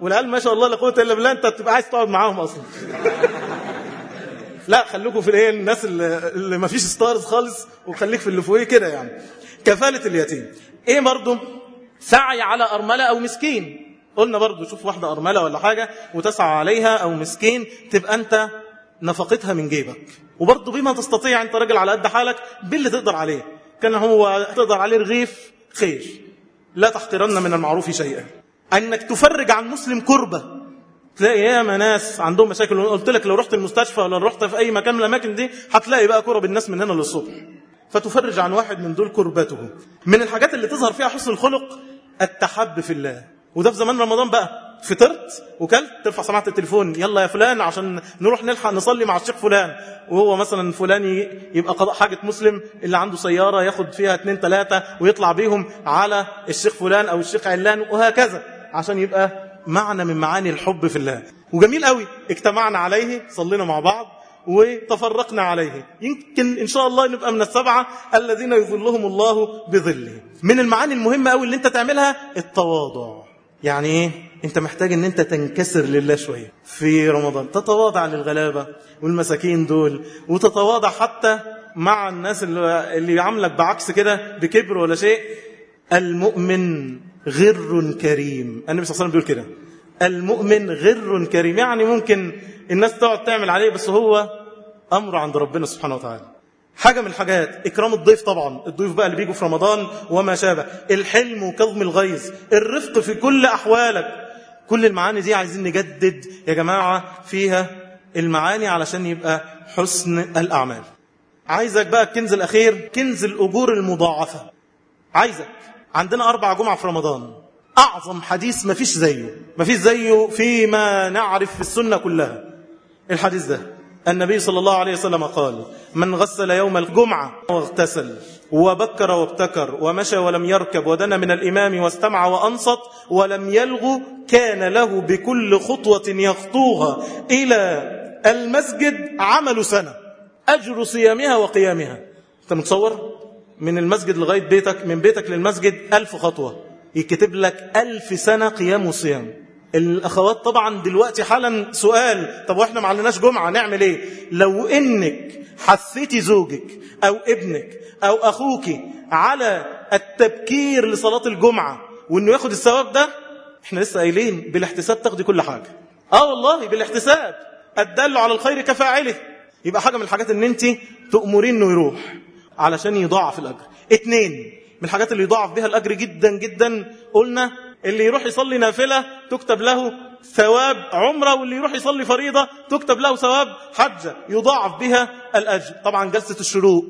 والعيال ما شاء الله لا قوة إلا بالله أنت بتبقى عايز تقعد معاهم أصلا. لا خليكم في الإيه الناس اللي, اللي ما فيش ستارز خالص وخليك في اللي فوقيه كده يعني. كفالة اليتيم. إيه برضه؟ سعي على أرملة أو مسكين. قلنا برضه شوف واحدة أرملة ولا حاجة وتسعى عليها أو مسكين تبقى أنت نفقتها من جيبك. وبرضه بما تستطيع انت راجل على قد حالك باللي تقدر عليه. كان هو تقدر عليه رغيف خير. لا تحقرن من المعروف شيئا. انك تفرج عن مسلم كربة. تلاقي ياما ناس عندهم مشاكل. قلت لك لو رحت المستشفى ولا رحت في أي مكان من الأماكن دي هتلاقي بقى كرب الناس من هنا للصبح. فتفرج عن واحد من دول كربته. من الحاجات اللي تظهر فيها حسن الخلق التحب في الله. وده في زمان رمضان بقى. فطرت وكلت ترفع سماعة التليفون. يلا يا فلان عشان نروح نلحق نصلي مع الشيخ فلان. وهو مثلا فلان يبقى قضاء حاجة مسلم اللي عنده سيارة ياخد فيها اثنين ثلاثة ويطلع بيهم على الشيخ فلان أو الشيخ علان وهكذا. عشان يبقى معنى من معاني الحب في الله. وجميل قوي. اجتمعنا عليه صلينا مع بعض وتفرقنا عليه. يمكن إن شاء الله نبقى من السبعة الذين يظلهم الله بظله. من المعاني المهمة قوي اللي انت تعملها التواضع. يعني إيه؟ انت محتاج إن انت تنكسر لله شوية. في رمضان تتواضع للغلابة والمساكين دول وتتواضع حتى مع الناس اللي, اللي يعاملك بعكس كده بكبر ولا شيء. المؤمن غر كريم. النبي صلى الله عليه وسلم بيقول كده. المؤمن غر كريم. يعني ممكن الناس تقعد تعمل عليه بس هو أمره عند ربنا سبحانه وتعالى. حاجة من الحاجات إكرام الضيف طبعا. الضيوف بقى اللي بيجوا في رمضان وما شابه. الحلم وكظم الغيظ. الرفق في كل أحوالك. كل المعاني دي عايزين نجدد يا جماعة فيها المعاني علشان يبقى حسن الأعمال. عايزك بقى الكنز الأخير كنز الأجور المضاعفة. عايزك. عندنا أربع جمعة في رمضان. أعظم حديث ما فيش زيه. ما فيش زيه فيما نعرف في السنة كلها. الحديث ده؟ النبي صلى الله عليه وسلم قال من غسل يوم الجمعة واغتسل وبكر وابتكر ومشى ولم يركب ودنا من الإمام واستمع وأنصت ولم يلغ كان له بكل خطوة يخطوها إلى المسجد عمل سنة أجر صيامها وقيامها. أنت متصور؟ من المسجد لغاية بيتك من بيتك للمسجد ألف خطوة. يكتب لك ألف سنة قيام وصيام. الأخوات طبعا دلوقتي حالا سؤال طب وإحنا ما عندناش جمعة نعمل إيه؟ لو إنك حثيتي زوجك أو ابنك أو أخوك على التبكير لصلاة الجمعة وإنه ياخد الثواب ده إحنا لسه قايلين بالاحتساب تاخدي كل حاجة. آه والله بالاحتساب. الدل على الخير كفاعله. يبقى حاجة من الحاجات إن أنت تأمرين إنه يروح. علشان يضاعف الأجر. اتنين من الحاجات اللي يضاعف بها الأجر جدا جدا قلنا اللي يروح يصلي نافلة تكتب له ثواب عمرة واللي يروح يصلي فريضة تكتب له ثواب حجة يضاعف بها الأجر. طبعا جلسة الشروق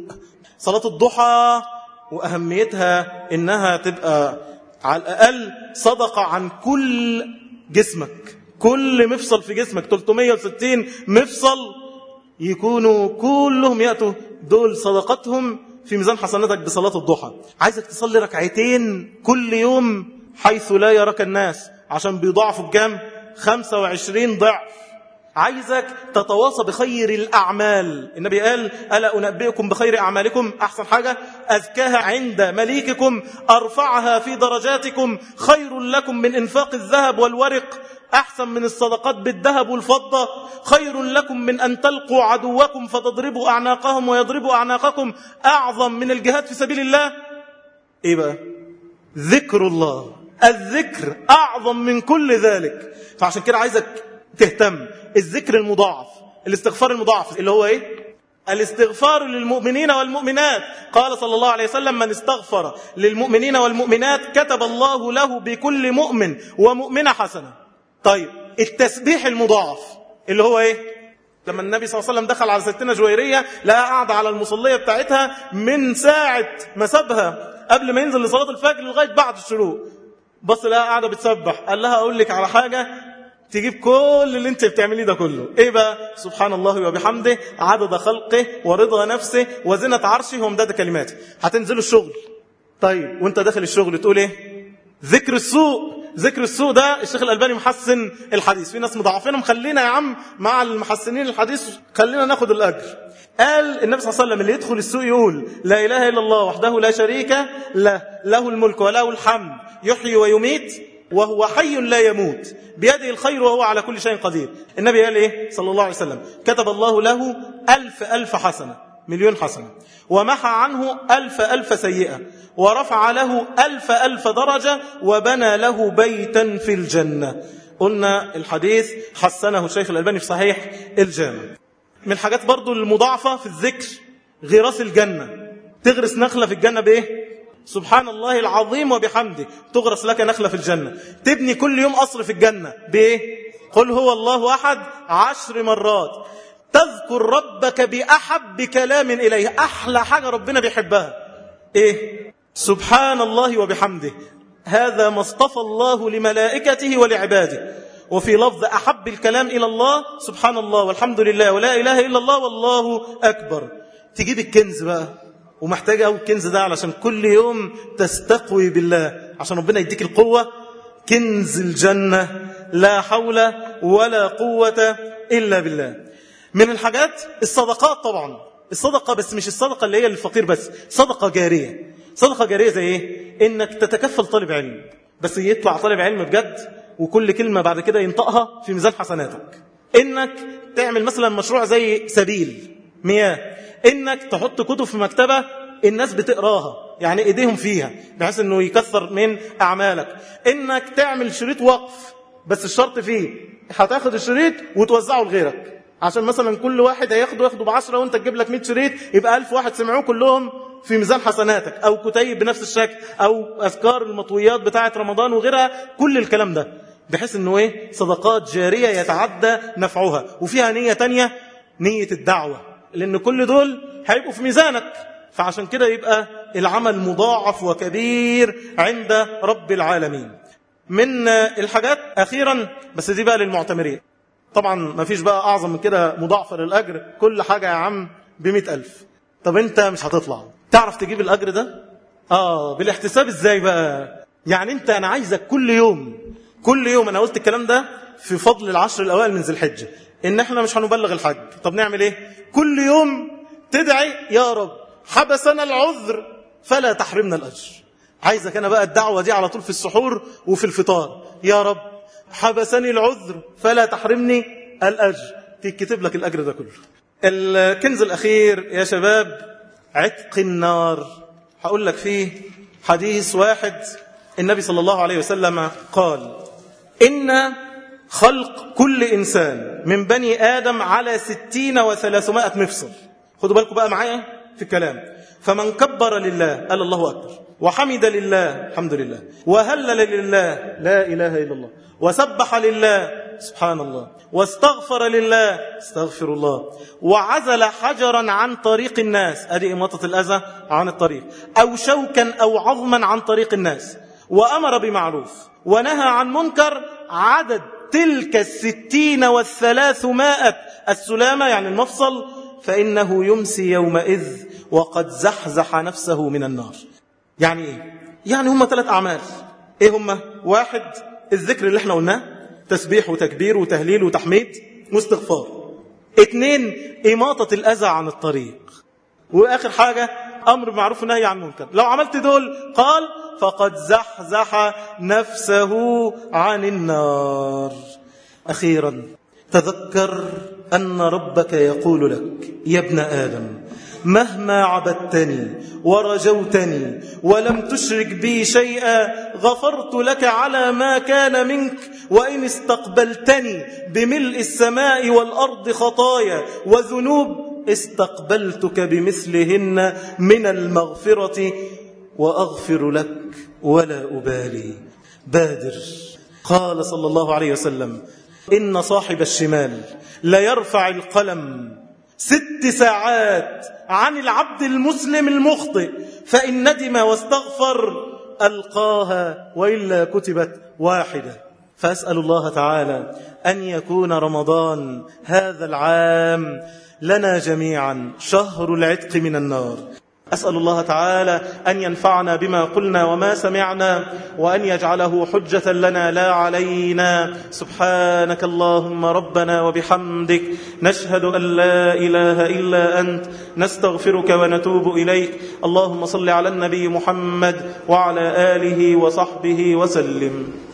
صلاة الضحى وأهميتها إنها تبقى على الأقل صدقة عن كل جسمك. كل مفصل في جسمك 360 مفصل يكونوا كلهم يأتوا دول صدقتهم في ميزان حسناتك بصلاة الضحى. عايزك تصلي ركعتين كل يوم حيث لا يراك الناس عشان بيضاعفوا بكام؟ 25 ضعف. عايزك تتواصى بخير الأعمال. النبي قال ألا أنبئكم بخير أعمالكم؟ أحسن حاجة أذكاها عند مليككم أرفعها في درجاتكم. خير لكم من إنفاق الذهب والورق. أحسن من الصدقات بالذهب والفضة. خير لكم من أن تلقوا عدوكم فتضربوا أعناقهم ويضربوا أعناقكم أعظم من الجهاد في سبيل الله. إيه بقى؟ ذكر الله. الذكر أعظم من كل ذلك. فعشان كده عايزك تهتم. الذكر المضاعف الاستغفار المضاعف اللي هو إيه؟ الاستغفار للمؤمنين والمؤمنات. قال صلى الله عليه وسلم من استغفر للمؤمنين والمؤمنات كتب الله له بكل مؤمن ومؤمنة حسنة. طيب التسبيح المضاعف اللي هو إيه؟ لما النبي صلى الله عليه وسلم دخل على ستنا جويرية لقى قاعدة على المصلية بتاعتها من ساعة ما سابها قبل ما ينزل لصلاة الفجر لغاية بعد الشروق. بص لقى قاعدة بتسبح. قال لها أقول لك على حاجة تجيب كل اللي أنت بتعمليه ده كله. إيه بقى؟ سبحان الله وبحمده عدد خلقه ورضا نفسه وزنة عرشه ومداد كلماته. هتنزلوا الشغل. طيب وأنت داخل الشغل تقول إيه؟ ذكر السوء ذكر السوء ده الشيخ الألباني محسن الحديث. في ناس مضاعفينهم خلينا يا عم مع المحسنين الحديث خلينا ناخد الأجر. قال النبي صلى الله عليه وسلم اللي يدخل السوق يقول لا إله إلا الله وحده لا شريك له له الملك وله الحمد يحيي ويميت وهو حي لا يموت بيده الخير وهو على كل شيء قدير. النبي قال إيه؟ صلى الله عليه وسلم كتب الله له ألف ألف حسنة. مليون حسنة ومحى عنه ألف ألف سيئة. ورفع له ألف ألف درجة وبنى له بيتا في الجنة. قلنا الحديث حسنه الشيخ الألباني في صحيح الجامع. من الحاجات برضو المضاعفة في الذكر غراس الجنة. تغرس نخلة في الجنة بإيه؟ سبحان الله العظيم وبحمده. تغرس لك نخلة في الجنة. تبني كل يوم قصر في الجنة. بإيه؟ قل هو الله أحد عشر مرات. تذكر ربك بأحب كلام إليه. أحلى حاجة ربنا بيحبها. إيه؟ سبحان الله وبحمده. هذا ما اصطفى الله لملائكته ولعباده. وفي لفظ أحب الكلام إلى الله سبحان الله والحمد لله ولا إله إلا الله والله أكبر. تجيب الكنز بقى. ومحتاج أو الكنز ده علشان كل يوم تستقوي بالله. عشان ربنا يديك القوة. كنز الجنة. لا حول ولا قوة إلا بالله. من الحاجات الصدقات طبعا. الصدقة بس مش الصدقة اللي هي للفقير بس صدقة جارية. صدقة جارية زي إيه؟ إنك تتكفل طالب علم. بس يطلع طالب علم بجد وكل كلمة بعد كده ينطقها في ميزان حسناتك. إنك تعمل مثلا مشروع زي سبيل. مياه. إنك تحط كتب في مكتبة الناس بتقراها يعني إيديهم فيها بحيث إنه يكثر من أعمالك. إنك تعمل شريط وقف بس الشرط فيه هتاخد الشريط وتوزعه لغيرك. عشان مثلا كل واحد هياخده ياخده بعشرة وانت تجيب لك 100 شريط يبقى ألف واحد سمعوه كلهم في ميزان حسناتك أو كتيب بنفس الشكل أو أذكار المطويات بتاعة رمضان وغيرها كل الكلام ده بحيث إنه إيه؟ صدقات جارية يتعدى نفعها وفيها نية تانية نية الدعوة لأن كل دول هيبقوا في ميزانك. فعشان كده يبقى العمل مضاعف وكبير عند رب العالمين. من الحاجات أخيرا بس دي بقى للمعتمرين. طبعا ما فيش بقى أعظم من كده مضاعفة للأجر. كل حاجة يا عم بمئة ألف. طب أنت مش هتطلع. تعرف تجيب الأجر ده؟ آه بالاحتساب إزاي بقى؟ يعني أنت أنا عايزك كل يوم كل يوم أنا قلت الكلام ده في فضل العشر الأوائل من ذي الحجة إن إحنا مش هنبلغ الحج. طب نعمل إيه؟ كل يوم تدعي يا رب حبسنا العذر فلا تحرمنا الأجر. عايزك أنا بقى الدعوة دي على طول في السحور وفي الفطار. يا رب حبسني العذر فلا تحرمني الأجر. تكتب لك الأجر ده كله. الكنز الأخير يا شباب عتق النار. هقول لك فيه حديث واحد النبي صلى الله عليه وسلم قال إن خلق كل إنسان من بني آدم على ستين وثلاثمائة مفصل. خدوا بالكم بقى معايا في الكلام. فمن كبر لله قال الله أكبر. وحمد لله الحمد لله. وهلل لله لا إله إلا الله. وسبح لله سبحان الله واستغفر لله استغفر الله. وعزل حجرا عن طريق الناس. ادي إماطة الأذى عن الطريق. أو شوكا أو عظما عن طريق الناس. وأمر بمعروف. ونهى عن منكر. عدد تلك الستين والثلاثمائة. السلامة يعني المفصل. فإنه يمسي يومئذ وقد زحزح نفسه من النار. يعني إيه؟ يعني هم ثلاث أعمال. إيه هم؟ واحد الذكر اللي إحنا قلناه تسبيح وتكبير وتهليل وتحميد واستغفار. اثنين إماطة الأذى عن الطريق. وآخر حاجة أمر بمعروف ونهي عن منكر لو عملت دول قال فقد زحزح نفسه عن النار. أخيرا تذكر أن ربك يقول لك يا ابن آدم مهما عبدتني ورجوتني ولم تشرك بي شيئا غفرت لك على ما كان منك وإن استقبلتني بملء السماء والأرض خطايا وذنوب استقبلتك بمثلهن من المغفرة وأغفر لك ولا أبالي. بادر. قال صلى الله عليه وسلم إن صاحب الشمال ليرفع القلم ست ساعات عن العبد المسلم المخطئ فإن ندم واستغفر ألقاها وإلا كتبت واحدة. فأسأل الله تعالى أن يكون رمضان هذا العام لنا جميعا شهر العتق من النار. أسأل الله تعالى أن ينفعنا بما قلنا وما سمعنا وأن يجعله حجة لنا لا علينا. سبحانك اللهم ربنا وبحمدك. نشهد أن لا إله إلا أنت. نستغفرك ونتوب إليك. اللهم صل على النبي محمد وعلى آله وصحبه وسلم.